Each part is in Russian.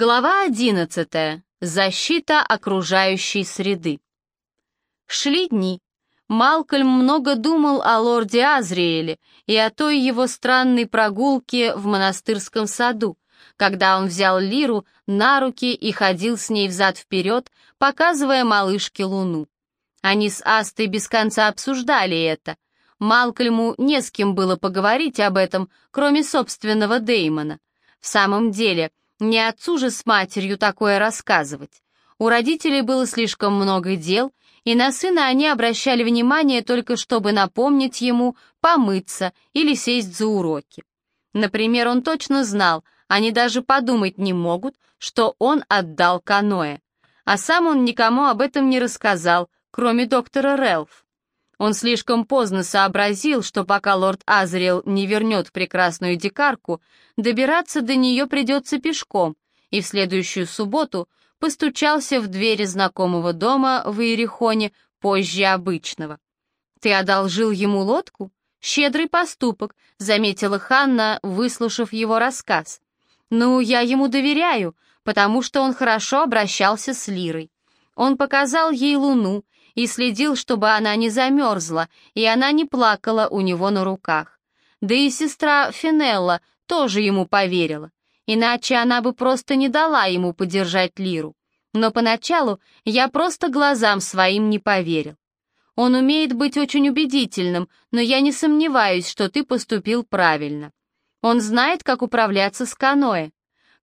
Глава 11. Защита окружающей среды. Шли дни. Малкольм много думал о лорде Азриэле и о той его странной прогулке в монастырском саду, когда он взял Лиру на руки и ходил с ней взад-вперед, показывая малышке луну. Они с Астой без конца обсуждали это. Малкольму не с кем было поговорить об этом, кроме собственного Деймона. В самом деле, не отцу же с матерью такое рассказывать. У родителей было слишком много дел, и на сына они обращали внимание только чтобы напомнить ему помыться или сесть за уроки. Например, он точно знал, они даже подумать не могут, что он отдал каноэ. А сам он никому об этом не рассказал, кроме доктора Релф. Он слишком поздно сообразил, что пока лорд Азриэл не вернет прекрасную дикарку, добираться до нее придется пешком, и в следующую субботу постучался в двери знакомого дома в Иерихоне позже обычного. «Ты одолжил ему лодку?» «Щедрый поступок», — заметила Ханна, выслушав его рассказ. «Ну, я ему доверяю, потому что он хорошо обращался с Лирой. Он показал ей луну, и следил, чтобы она не замерзла, и она не плакала у него на руках. Да и сестра Финелла тоже ему поверила, иначе она бы просто не дала ему подержать лиру. Но поначалу я просто глазам своим не поверил. Он умеет быть очень убедительным, но я не сомневаюсь, что ты поступил правильно. Он знает, как управляться с каноэ.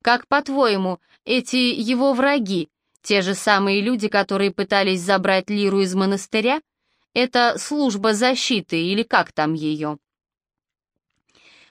Как, по-твоему, эти его враги, те же самые люди, которые пытались забрать Лиру из монастыря? Это служба защиты или как там ее?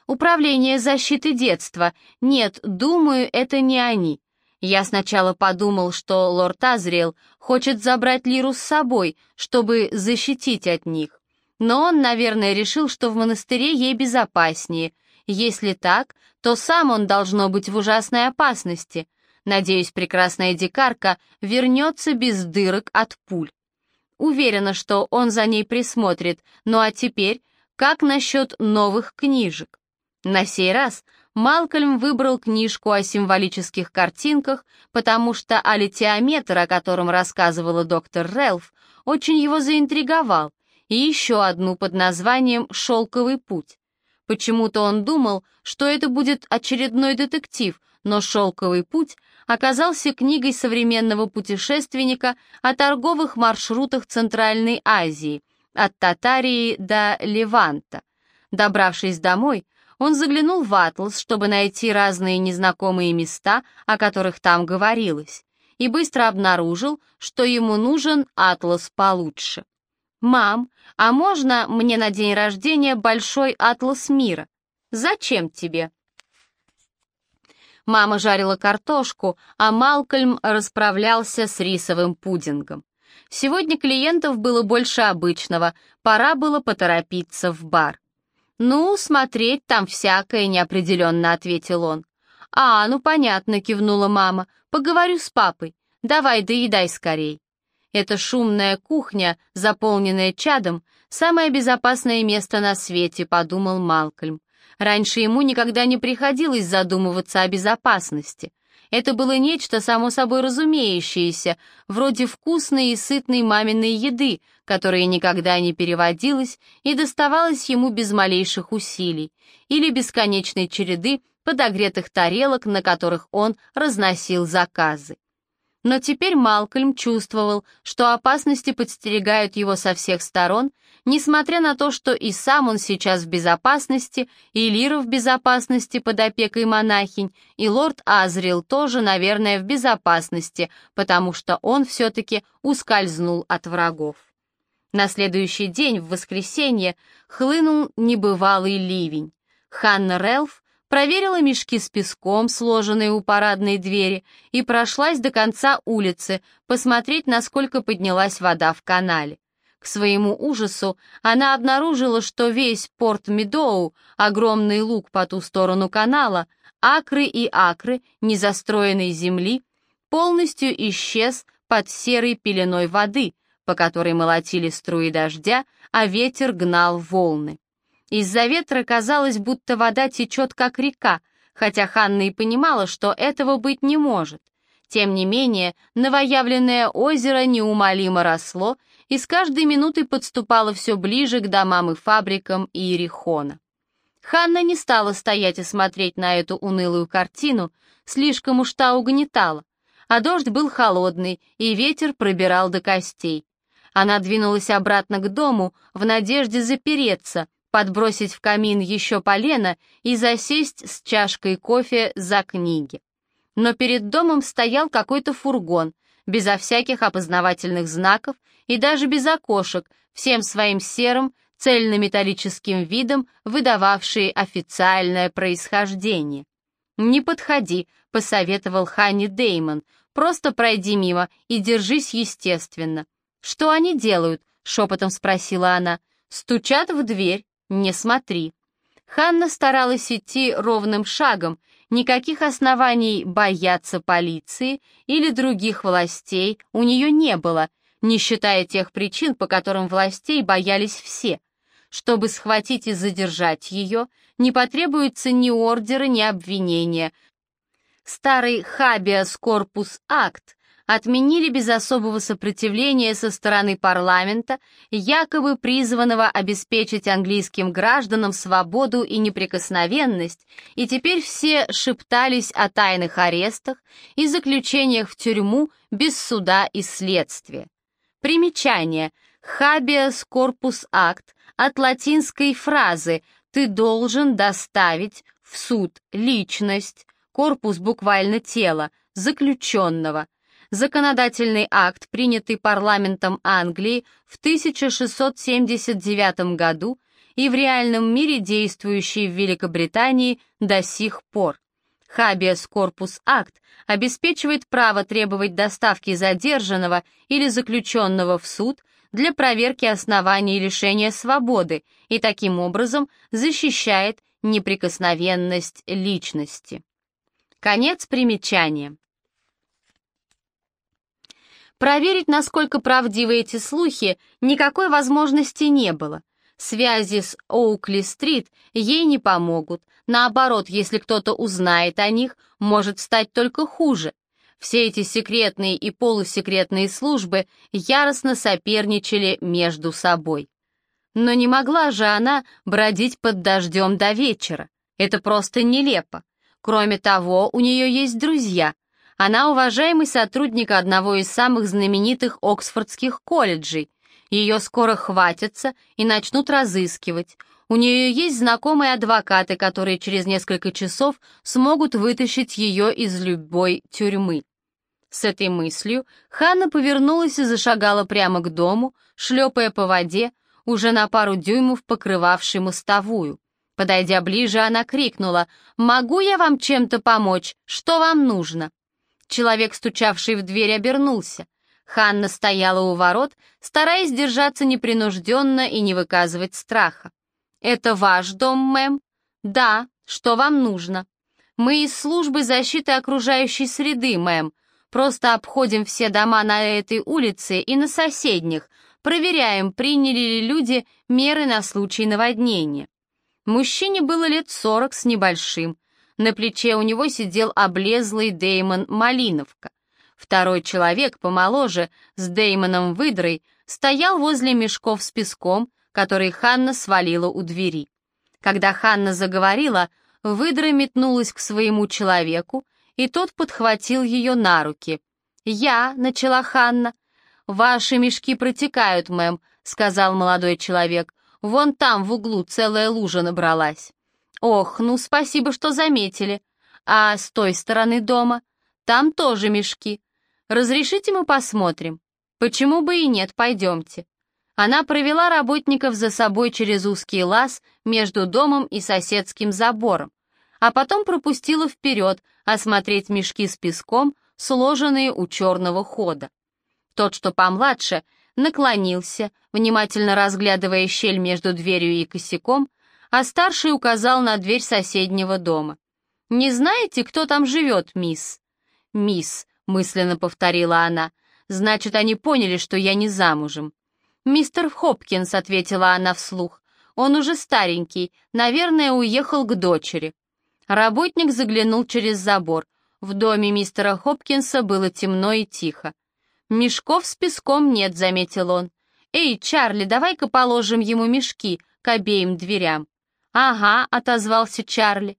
Управление защиты детства. Нет, думаю, это не они. Я сначала подумал, что лорд Азриэл хочет забрать Лиру с собой, чтобы защитить от них. Но он, наверное, решил, что в монастыре ей безопаснее. Если так, то сам он должно быть в ужасной опасности. Надеюсь, прекрасная дикарка вернется без дырок от пуль. Уверена, что он за ней присмотрит. Ну а теперь, как насчет новых книжек? На сей раз Малкольм выбрал книжку о символических картинках, потому что алитиометр, о котором рассказывала доктор Релф, очень его заинтриговал, и еще одну под названием «Шелковый путь». Почему-то он думал, что это будет очередной детектив, но «Шелковый путь» оказался книгой современного путешественника о торговых маршрутах Центральной Азии, от Татарии до Леванта. Добравшись домой, он заглянул в атлас, чтобы найти разные незнакомые места, о которых там говорилось, и быстро обнаружил, что ему нужен атлас получше. «Мам, а можно мне на день рождения большой атлас мира?» «Зачем тебе?» Мама жарила картошку, а Малкольм расправлялся с рисовым пудингом. Сегодня клиентов было больше обычного, пора было поторопиться в бар. «Ну, смотреть там всякое», — неопределенно ответил он. «А, ну понятно», — кивнула мама, — «поговорю с папой. Давай, доедай скорей». Эта шумная кухня, заполненная чадом, самое безопасное место на свете, подумал Малкольм. Раньше ему никогда не приходилось задумываться о безопасности. Это было нечто само собой разумеющееся, вроде вкусной и сытной маминой еды, которая никогда не переводилась и доставалась ему без малейших усилий, или бесконечной череды подогретых тарелок, на которых он разносил заказы. Но теперь Малкольм чувствовал, что опасности подстерегают его со всех сторон, несмотря на то, что и сам он сейчас в безопасности, и Лира в безопасности под опекой монахинь, и лорд Азриэл тоже, наверное, в безопасности, потому что он все-таки ускользнул от врагов. На следующий день, в воскресенье, хлынул небывалый ливень. Ханна Релф проверила мешки с песком, сложенные у парадной двери, и прошлась до конца улицы, посмотреть, насколько поднялась вода в канале. К своему ужасу она обнаружила, что весь порт Медоу, огромный луг по ту сторону канала, акры и акры незастроенной земли, полностью исчез под серой пеленой воды, по которой молотили струи дождя, а ветер гнал волны. Из-за ветра казалось, будто вода течет как река, хотя Ханна и понимала, что этого быть не может. Тем не менее, новоявленное озеро неумолимо росло и с каждой минутой подступало все ближе к домам и фабрикам Иерихона. Ханна не стала стоять и смотреть на эту унылую картину, слишком уж та угнетала, а дождь был холодный, и ветер пробирал до костей. Она двинулась обратно к дому в надежде запереться, подбросить в камин еще полено и засесть с чашкой кофе за книги. Но перед домом стоял какой-то фургон, безо всяких опознавательных знаков и даже без окошек, всем своим серым, цельнометаллическим видом, выдававшие официальное происхождение. «Не подходи», — посоветовал Ханни Деймон, «просто пройди мимо и держись естественно». «Что они делают?» — шепотом спросила она. «Стучат в дверь, не смотри». Ханна старалась идти ровным шагом, никаких оснований бояться полиции или других властей у нее не было, не считая тех причин, по которым властей боялись все — чтобы схватить и задержать ее, не потребуется ни ордера, ни обвинения. Старый «Хабиас Корпус Акт» отменили без особого сопротивления со стороны парламента, якобы призванного обеспечить английским гражданам свободу и неприкосновенность, и теперь все шептались о тайных арестах и заключениях в тюрьму без суда и следствия. Примечание. Habeas Corpus Act от латинской фразы «ты должен доставить в суд личность», корпус буквально тело, заключенного. Законодательный акт, принятый парламентом Англии в 1679 году и в реальном мире действующий в Великобритании до сих пор. Habeas Corpus Акт обеспечивает право требовать доставки задержанного или заключенного в суд для проверки оснований лишения свободы и таким образом защищает неприкосновенность личности. Конец примечания. Проверить, насколько правдивы эти слухи, никакой возможности не было. Связи с Оукли-стрит ей не помогут. Наоборот, если кто-то узнает о них, может стать только хуже. Все эти секретные и полусекретные службы яростно соперничали между собой. Но не могла же она бродить под дождем до вечера. Это просто нелепо. Кроме того, у нее есть друзья. Она уважаемый сотрудник одного из самых знаменитых Оксфордских колледжей. Ее скоро хватятся и начнут разыскивать. У нее есть знакомые адвокаты, которые через несколько часов смогут вытащить ее из любой тюрьмы. С этой мыслью Ханна повернулась и зашагала прямо к дому, шлепая по воде, уже на пару дюймов покрывавшей мостовую. Подойдя ближе, она крикнула «Могу я вам чем-то помочь? Что вам нужно?» Человек, стучавший в дверь, обернулся. Ханна стояла у ворот, стараясь держаться непринужденно и не выказывать страха. «Это ваш дом, мэм?» «Да. Что вам нужно?» «Мы из службы защиты окружающей среды, мэм. Просто обходим все дома на этой улице и на соседних, проверяем, приняли ли люди меры на случай наводнения». Мужчине было лет сорок с небольшим. На плече у него сидел облезлый Деймон Малиновка. Второй человек, помоложе, с Деймоном выдрой, стоял возле мешков с песком, который Ханна свалила у двери. Когда Ханна заговорила, выдра метнулась к своему человеку, и тот подхватил ее на руки. «Я», — начала Ханна. «Ваши мешки протекают, мэм», — сказал молодой человек. «Вон там в углу целая лужа набралась». «Ох, ну спасибо, что заметили. А с той стороны дома? Там тоже мешки. Разрешите мы посмотрим? Почему бы и нет, пойдемте». Она провела работников за собой через узкий лаз между домом и соседским забором, а потом пропустила вперед осмотреть мешки с песком, сложенные у черного хода. Тот, что помладше, наклонился, внимательно разглядывая щель между дверью и косяком, а старший указал на дверь соседнего дома. «Не знаете, кто там живет, мисс?» «Мисс», — мысленно повторила она, — «значит, они поняли, что я не замужем. «Мистер Хопкинс», — ответила она вслух. «Он уже старенький, наверное, уехал к дочери». Работник заглянул через забор. В доме мистера Хопкинса было темно и тихо. «Мешков с песком нет», — заметил он. «Эй, Чарли, давай-ка положим ему мешки к обеим дверям». «Ага», — отозвался Чарли.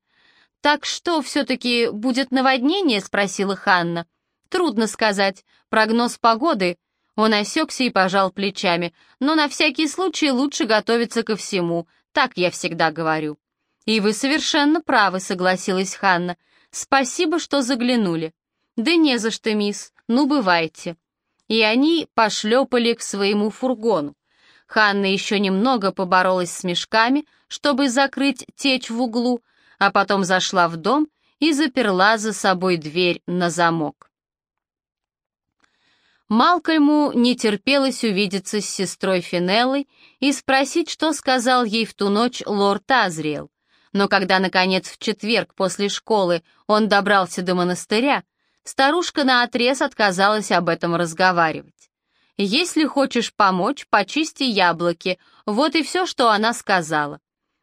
«Так что, все-таки будет наводнение?» — спросила Ханна. «Трудно сказать. Прогноз погоды...» Он осекся и пожал плечами. «Но на всякий случай лучше готовиться ко всему. Так я всегда говорю». «И вы совершенно правы», — согласилась Ханна. «Спасибо, что заглянули». «Да не за что, мисс. Ну, бывайте». И они пошлепали к своему фургону. Ханна еще немного поборолась с мешками, чтобы закрыть течь в углу, а потом зашла в дом и заперла за собой дверь на замок. Малкольму не терпелось увидеться с сестрой Финеллой и спросить, что сказал ей в ту ночь лорд Азриэл. Но когда, наконец, в четверг после школы он добрался до монастыря, старушка наотрез отказалась об этом разговаривать. «Если хочешь помочь, почисти яблоки», вот и все, что она сказала.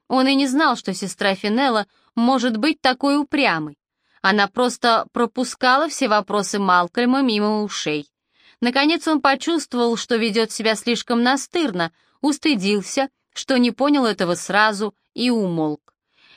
Он и не знал, что сестра Финелла может быть такой упрямой. Она просто пропускала все вопросы Малкольма мимо ушей. Наконец он почувствовал, что ведет себя слишком настырно, устыдился, что не понял этого сразу и умолк.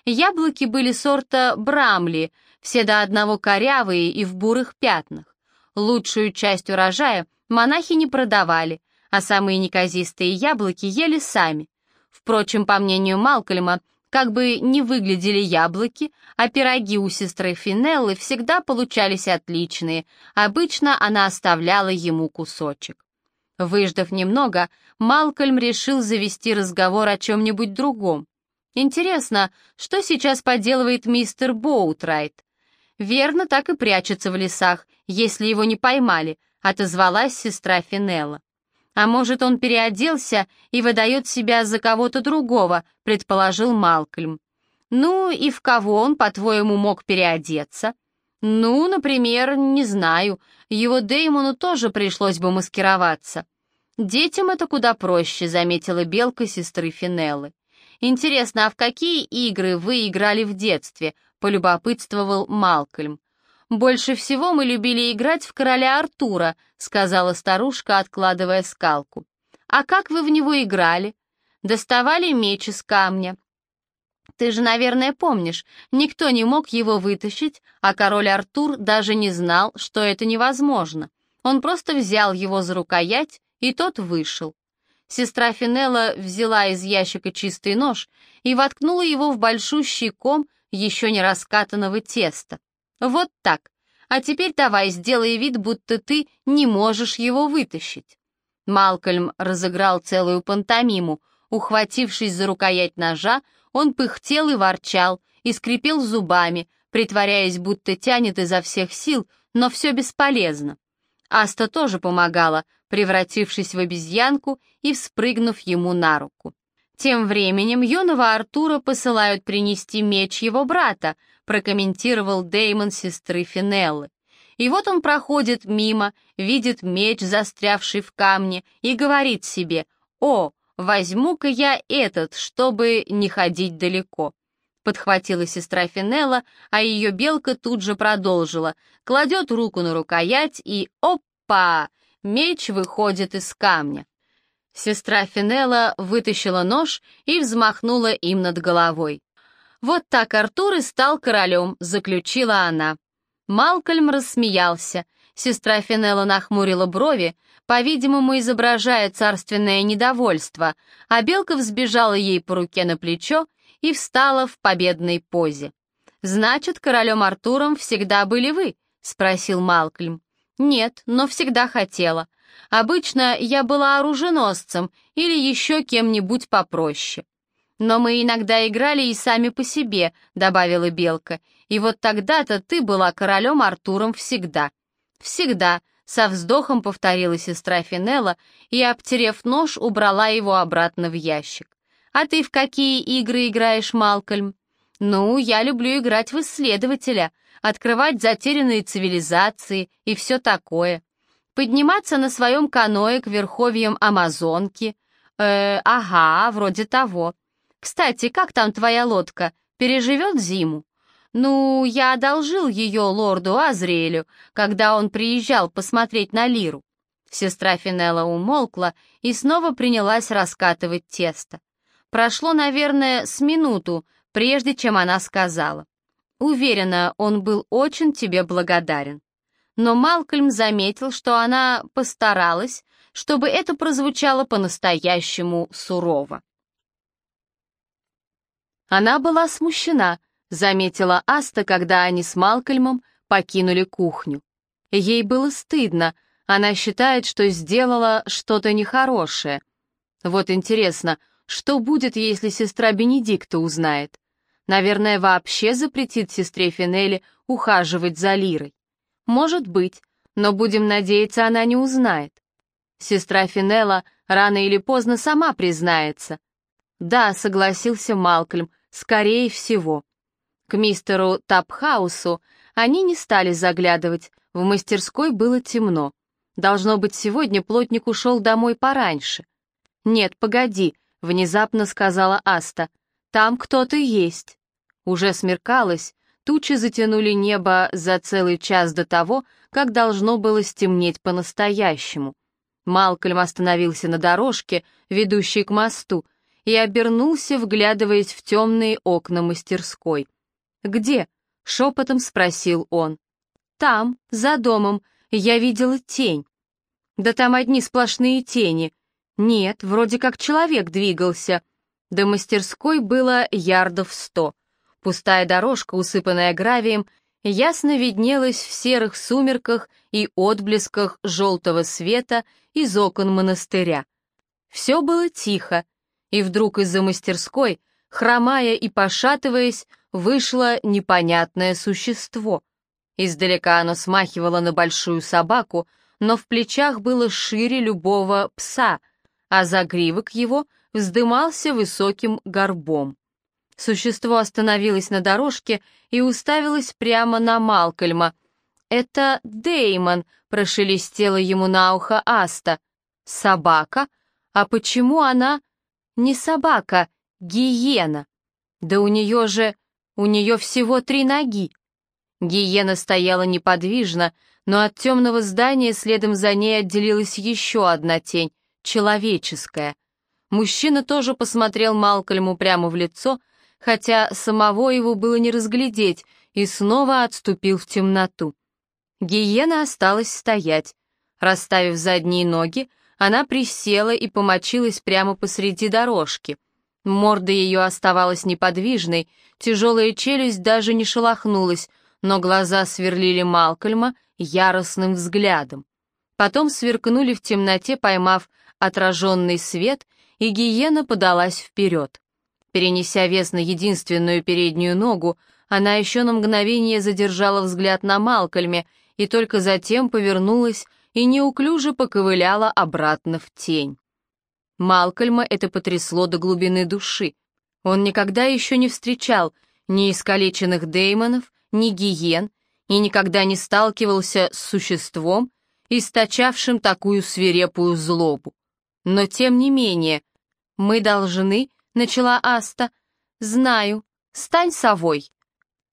Яблоки были сорта Брамли, все до одного корявые и в бурых пятнах. Лучшую часть урожая монахи не продавали, а самые неказистые яблоки ели сами. Впрочем, по мнению Малкольма, как бы не выглядели яблоки, а пироги у сестры Финеллы всегда получались отличные, обычно она оставляла ему кусочек. Выждав немного, Малкольм решил завести разговор о чем-нибудь другом. Интересно, что сейчас поделывает мистер Боутрайт? Верно, так и прячется в лесах, если его не поймали, отозвалась сестра Финелла. «А может, он переоделся и выдает себя за кого-то другого», — предположил Малкольм. «Ну, и в кого он, по-твоему, мог переодеться?» «Ну, например, не знаю. Его Деймону тоже пришлось бы маскироваться». «Детям это куда проще», — заметила белка сестры Финеллы. «Интересно, а в какие игры вы играли в детстве?» — полюбопытствовал Малкольм. «Больше всего мы любили играть в короля Артура», — сказала старушка, откладывая скалку. «А как вы в него играли?» «Доставали меч из камня». «Ты же, наверное, помнишь, никто не мог его вытащить, а король Артур даже не знал, что это невозможно. Он просто взял его за рукоять, и тот вышел. Сестра Финелла взяла из ящика чистый нож и воткнула его в большущий ком еще не раскатанного теста. Вот так. А теперь давай сделай вид, будто ты не можешь его вытащить. Малкольм разыграл целую пантомиму. Ухватившись за рукоять ножа, он пыхтел и ворчал, и скрипел зубами, притворяясь, будто тянет изо всех сил, но все бесполезно. Аста тоже помогала, превратившись в обезьянку и вспрыгнув ему на руку. Тем временем юного Артура посылают принести меч его брата, прокомментировал Деймон сестры Финеллы. И вот он проходит мимо, видит меч, застрявший в камне, и говорит себе «О, возьму-ка я этот, чтобы не ходить далеко». Подхватила сестра Финелла, а ее белка тут же продолжила, кладет руку на рукоять и «Опа!» Меч выходит из камня. Сестра Финелла вытащила нож и взмахнула им над головой. «Вот так Артур и стал королем», — заключила она. Малкольм рассмеялся. Сестра Финелла нахмурила брови, по-видимому, изображая царственное недовольство, а Белка взбежала ей по руке на плечо и встала в победной позе. «Значит, королем Артуром всегда были вы?» — спросил Малкольм. «Нет, но всегда хотела. Обычно я была оруженосцем или еще кем-нибудь попроще. Но мы иногда играли и сами по себе, добавила Белка. И вот тогда-то ты была королем Артуром всегда. Всегда, со вздохом повторила сестра Финелла и, обтерев нож, убрала его обратно в ящик. «А ты в какие игры играешь, Малкольм?» «Ну, я люблю играть в исследователя, открывать затерянные цивилизации и все такое подниматься на своем каное к верховьям Амазонки. Э, ага, вроде того. Кстати, как там твоя лодка? Переживет зиму? «Ну, я одолжил ее лорду Азриэлю, когда он приезжал посмотреть на Лиру». Сестра Финелла умолкла и снова принялась раскатывать тесто. Прошло, наверное, с минуту, прежде чем она сказала. «Уверена, он был очень тебе благодарен». Но Малкольм заметил, что она постаралась, чтобы это прозвучало по-настоящему сурово. Она была смущена, заметила Аста, когда они с Малкольмом покинули кухню. Ей было стыдно, она считает, что сделала что-то нехорошее. Вот интересно, что будет, если сестра Бенедикта узнает? Наверное, вообще запретит сестре Финелли ухаживать за Лирой. Может быть, но будем надеяться, она не узнает. Сестра Финелла рано или поздно сама признается. Да, согласился Малкольм, скорее всего. К мистеру Тапхаусу они не стали заглядывать, в мастерской было темно. Должно быть, сегодня плотник ушел домой пораньше. «Нет, погоди», — внезапно сказала Аста, — «там кто-то есть». Уже смеркалось, тучи затянули небо за целый час до того, как должно было стемнеть по-настоящему. Малкольм остановился на дорожке, ведущей к мосту, и обернулся, вглядываясь в темные окна мастерской. «Где?» — шепотом спросил он. «Там, за домом, я видела тень». «Да там одни сплошные тени». «Нет, вроде как человек двигался». До мастерской было ярдов сто. Пустая дорожка, усыпанная гравием, ясно виднелась в серых сумерках и отблесках желтого света из окон монастыря. Все было тихо, и вдруг из-за мастерской, хромая и пошатываясь, вышло непонятное существо. Издалека оно смахивало на большую собаку, но в плечах было шире любого пса, а загривок его вздымался высоким горбом. Существо остановилось на дорожке и уставилось прямо на Малкольма. «Это Деймон», — прошелестела ему на ухо Аста. «Собака? А почему она...» «Не собака, гиена. Да у нее же у нее всего три ноги. Гиена стояла неподвижно, но от темного здания следом за ней отделилась еще одна тень, человеческая. Мужчина тоже посмотрел Малкольму прямо в лицо, хотя самого его было не разглядеть, и снова отступил в темноту. Гиена осталась стоять. Расставив задние ноги, она присела и помочилась прямо посреди дорожки. Морда ее оставалась неподвижной, тяжелая челюсть даже не шелохнулась, но глаза сверлили Малкольма яростным взглядом. Потом сверкнули в темноте, поймав отраженный свет, и гиена подалась вперед. Перенеся вес на единственную переднюю ногу, она еще на мгновение задержала взгляд на Малкольме и только затем повернулась и неуклюже поковыляла обратно в тень. Малкольма это потрясло до глубины души. Он никогда еще не встречал ни искалеченных деймонов, ни гиен, и никогда не сталкивался с существом, источавшим такую свирепую злобу. Но тем не менее, мы должны, начала Аста, знаю, стань совой.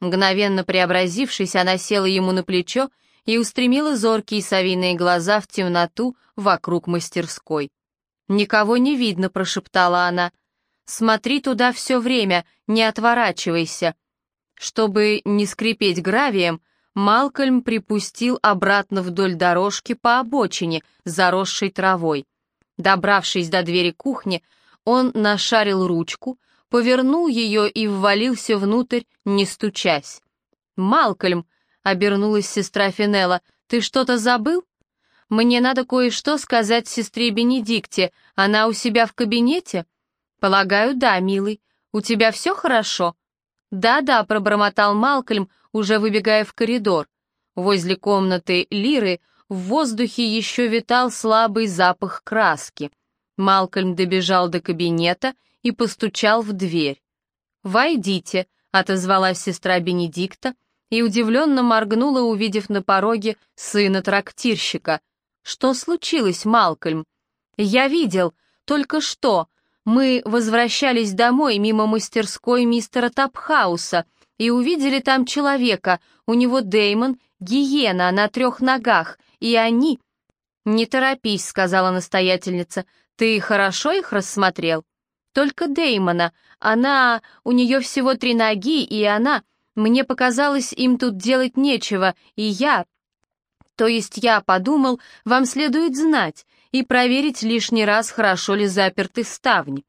Мгновенно преобразившись, она села ему на плечо и устремила зоркие совиные глаза в темноту вокруг мастерской. «Никого не видно», — прошептала она. «Смотри туда все время, не отворачивайся». Чтобы не скрипеть гравием, Малкольм припустил обратно вдоль дорожки по обочине, заросшей травой. Добравшись до двери кухни, он нашарил ручку, повернул ее и ввалился внутрь, не стучась. «Малкольм», — обернулась сестра Финелла, — «ты что-то забыл?» Мне надо кое-что сказать сестре Бенедикте. Она у себя в кабинете? Полагаю, да, милый. У тебя все хорошо? Да-да, пробормотал Малкольм, уже выбегая в коридор. Возле комнаты Лиры в воздухе еще витал слабый запах краски. Малкольм добежал до кабинета и постучал в дверь. «Войдите», — отозвалась сестра Бенедикта и удивленно моргнула, увидев на пороге сына трактирщика — «Что случилось, Малкольм?» «Я видел. Только что. Мы возвращались домой мимо мастерской мистера Тапхауса, и увидели там человека, у него Деймон, гиена на трех ногах, и они... «Не торопись», — сказала настоятельница, — «ты хорошо их рассмотрел?» «Только Деймона. Она... у нее всего три ноги, и она... Мне показалось, им тут делать нечего, и я... То есть я подумал, вам следует знать и проверить лишний раз, хорошо ли заперты ставни.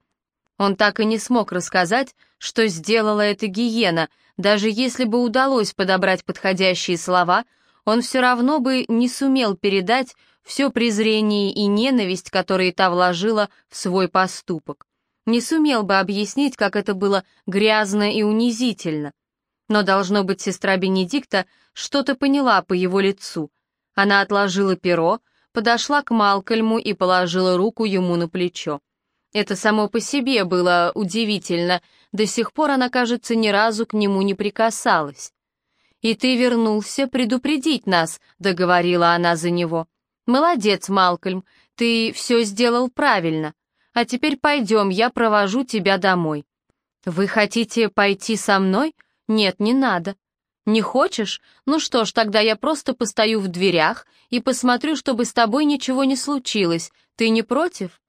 Он так и не смог рассказать, что сделала эта гиена, даже если бы удалось подобрать подходящие слова, он все равно бы не сумел передать все презрение и ненависть, которые та вложила в свой поступок. Не сумел бы объяснить, как это было грязно и унизительно. Но, должно быть, сестра Бенедикта что-то поняла по его лицу. Она отложила перо, подошла к Малкольму и положила руку ему на плечо. Это само по себе было удивительно, до сих пор она, кажется, ни разу к нему не прикасалась. «И ты вернулся предупредить нас», — договорила она за него. «Молодец, Малкольм, ты все сделал правильно. А теперь пойдем, я провожу тебя домой». «Вы хотите пойти со мной?» «Нет, не надо». «Не хочешь? Ну что ж, тогда я просто постою в дверях и посмотрю, чтобы с тобой ничего не случилось. Ты не против?»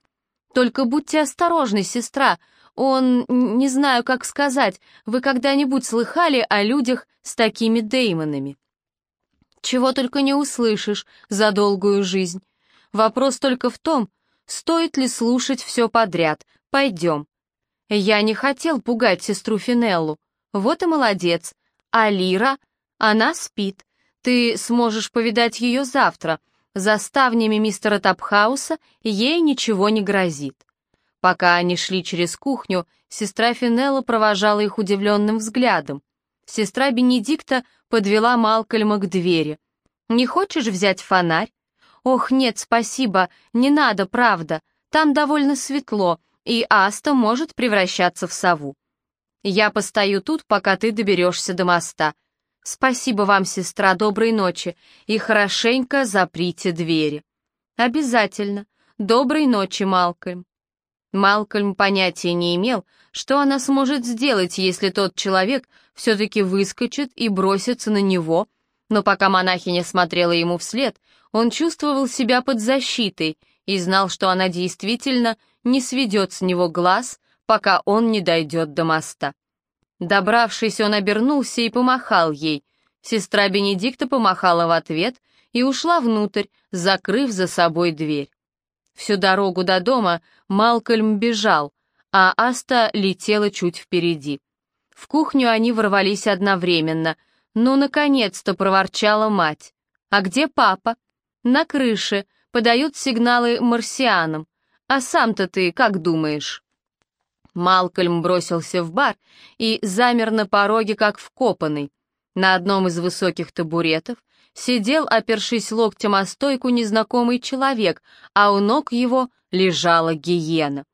«Только будьте осторожны, сестра. Он... не знаю, как сказать. Вы когда-нибудь слыхали о людях с такими деймонами?» «Чего только не услышишь за долгую жизнь. Вопрос только в том, стоит ли слушать все подряд. Пойдем». Я не хотел пугать сестру Финеллу. Вот и молодец. А Лира? Она спит. Ты сможешь повидать ее завтра. За ставнями мистера Тапхауса ей ничего не грозит. Пока они шли через кухню, сестра Финелла провожала их удивленным взглядом. Сестра Бенедикта подвела Малкольма к двери. «Не хочешь взять фонарь?» «Ох, нет, спасибо, не надо, правда. Там довольно светло, и Аста может превращаться в сову. Я постою тут, пока ты доберешься до моста. Спасибо вам, сестра, доброй ночи, и хорошенько заприте двери. Обязательно. Доброй ночи, Малкольм. Малкольм понятия не имел, что она сможет сделать, если тот человек все-таки выскочит и бросится на него, но пока монахиня смотрела ему вслед, он чувствовал себя под защитой и знал, что она действительно не сведет с него глаз, пока он не дойдет до моста. Добравшись, он обернулся и помахал ей. Сестра Бенедикта помахала в ответ и ушла внутрь, закрыв за собой дверь. Всю дорогу до дома Малкольм бежал, а Аста летела чуть впереди. В кухню они ворвались одновременно. «Ну, наконец-то!» — проворчала мать. «А где папа?» «На крыше, подают сигналы марсианам. А сам-то ты как думаешь?» Малкольм бросился в бар и замер на пороге, как вкопанный. На одном из высоких табуретов сидел, опершись локтем о стойку, незнакомый человек, а у ног его лежала гиена.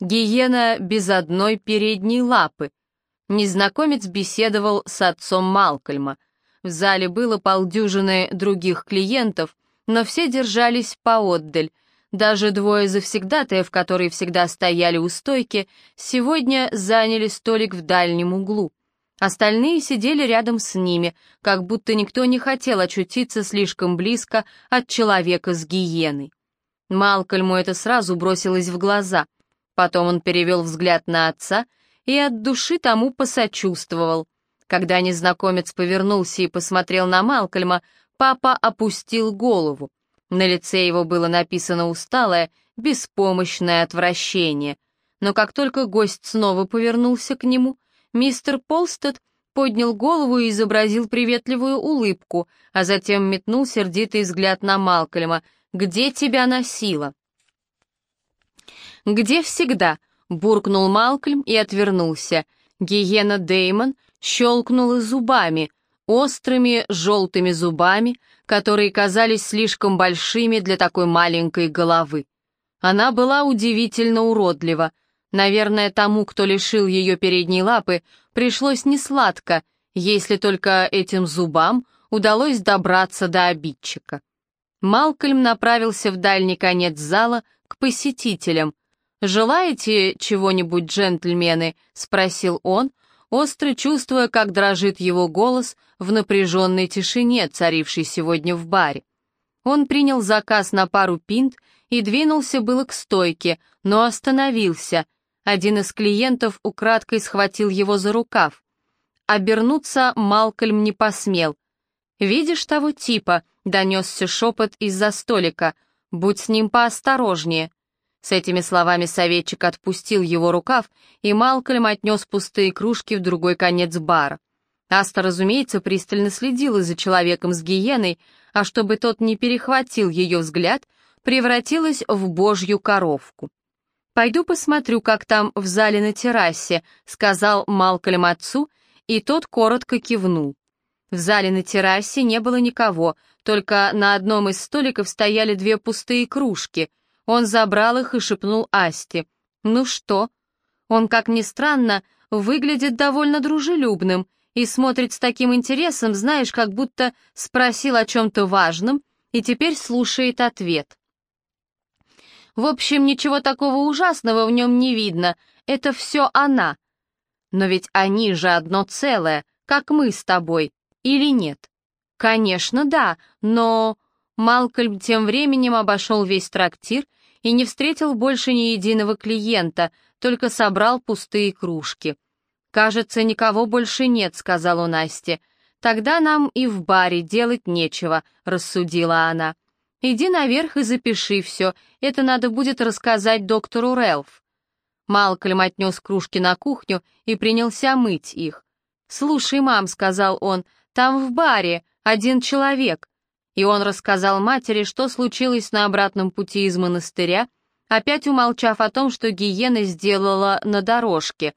Гиена без одной передней лапы. Незнакомец беседовал с отцом Малкольма. В зале было полдюжины других клиентов, но все держались поотдаль, даже двое завсегдатаев, которые всегда стояли у стойки, сегодня заняли столик в дальнем углу. Остальные сидели рядом с ними, как будто никто не хотел очутиться слишком близко от человека с гиеной. Малкольму это сразу бросилось в глаза. Потом он перевел взгляд на отца и от души тому посочувствовал. Когда незнакомец повернулся и посмотрел на Малкольма, папа опустил голову. На лице его было написано усталое, беспомощное отвращение. Но как только гость снова повернулся к нему, мистер Полстед поднял голову и изобразил приветливую улыбку, а затем метнул сердитый взгляд на Малкольма. «Где тебя носило?» «Где всегда?» — буркнул Малкольм и отвернулся. Гиена Деймон щелкнула зубами, острыми желтыми зубами, которые казались слишком большими для такой маленькой головы. Она была удивительно уродлива. Наверное, тому, кто лишил ее передней лапы, пришлось несладко, если только этим зубам удалось добраться до обидчика. Малкольм направился в дальний конец зала к посетителям. «Желаете чего-нибудь, джентльмены?» — спросил он, остро чувствуя, как дрожит его голос в напряженной тишине, царившей сегодня в баре. Он принял заказ на пару пинт и двинулся было к стойке, но остановился. Один из клиентов украдкой схватил его за рукав. Обернуться Малкольм не посмел. «Видишь того типа?» — донесся шепот из-за столика. «Будь с ним поосторожнее». С этими словами советчик отпустил его рукав, и Малкольм отнес пустые кружки в другой конец бара. Аста, разумеется, пристально следила за человеком с гиеной, а чтобы тот не перехватил ее взгляд, превратилась в божью коровку. «Пойду посмотрю, как там в зале на террасе», — сказал Малкольм отцу, и тот коротко кивнул. В зале на террасе не было никого, только на одном из столиков стояли две пустые кружки. Он забрал их и шепнул Асте. «Ну что?» Он, как ни странно, выглядит довольно дружелюбным и смотрит с таким интересом, знаешь, как будто спросил о чем-то важном и теперь слушает ответ. В общем, ничего такого ужасного в нем не видно, это все она. Но ведь они же одно целое, как мы с тобой, или нет? Конечно, да, но... Малкольм тем временем обошел весь трактир и не встретил больше ни единого клиента, только собрал пустые кружки. «Кажется, никого больше нет», — сказал он Насте. «Тогда нам и в баре делать нечего», — рассудила она. «Иди наверх и запиши все, это надо будет рассказать доктору Рэлф». Малкольм отнес кружки на кухню и принялся мыть их. «Слушай, мам», — сказал он, — «там в баре один человек и он рассказал матери, что случилось на обратном пути из монастыря, опять умолчав о том, что гиена сделала на дорожке.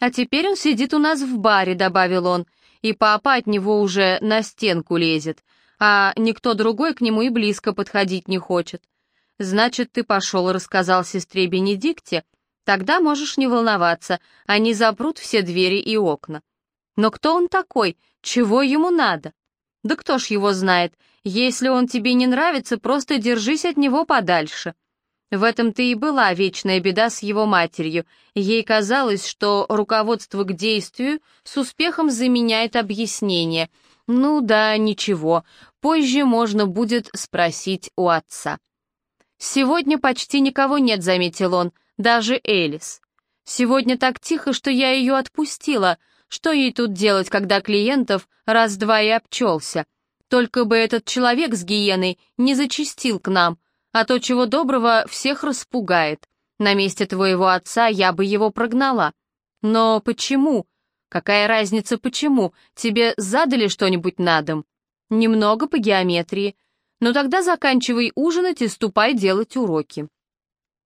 «А теперь он сидит у нас в баре», — добавил он, «и папа от него уже на стенку лезет, а никто другой к нему и близко подходить не хочет». «Значит, ты пошел и рассказал сестре Бенедикте? Тогда можешь не волноваться, они запрут все двери и окна». «Но кто он такой? Чего ему надо?» «Да кто ж его знает? Если он тебе не нравится, просто держись от него подальше». В этом-то и была вечная беда с его матерью. Ей казалось, что руководство к действию с успехом заменяет объяснение. Ну да, ничего, позже можно будет спросить у отца. «Сегодня почти никого нет», — заметил он, — «даже Элис. Сегодня так тихо, что я ее отпустила. Что ей тут делать, когда клиентов раз-два и обчелся? Только бы этот человек с гиеной не зачистил к нам, а то, чего доброго, всех распугает. На месте твоего отца я бы его прогнала. Но почему? Какая разница почему? Тебе задали что-нибудь на дом? Немного по геометрии. Ну тогда заканчивай ужинать и ступай делать уроки.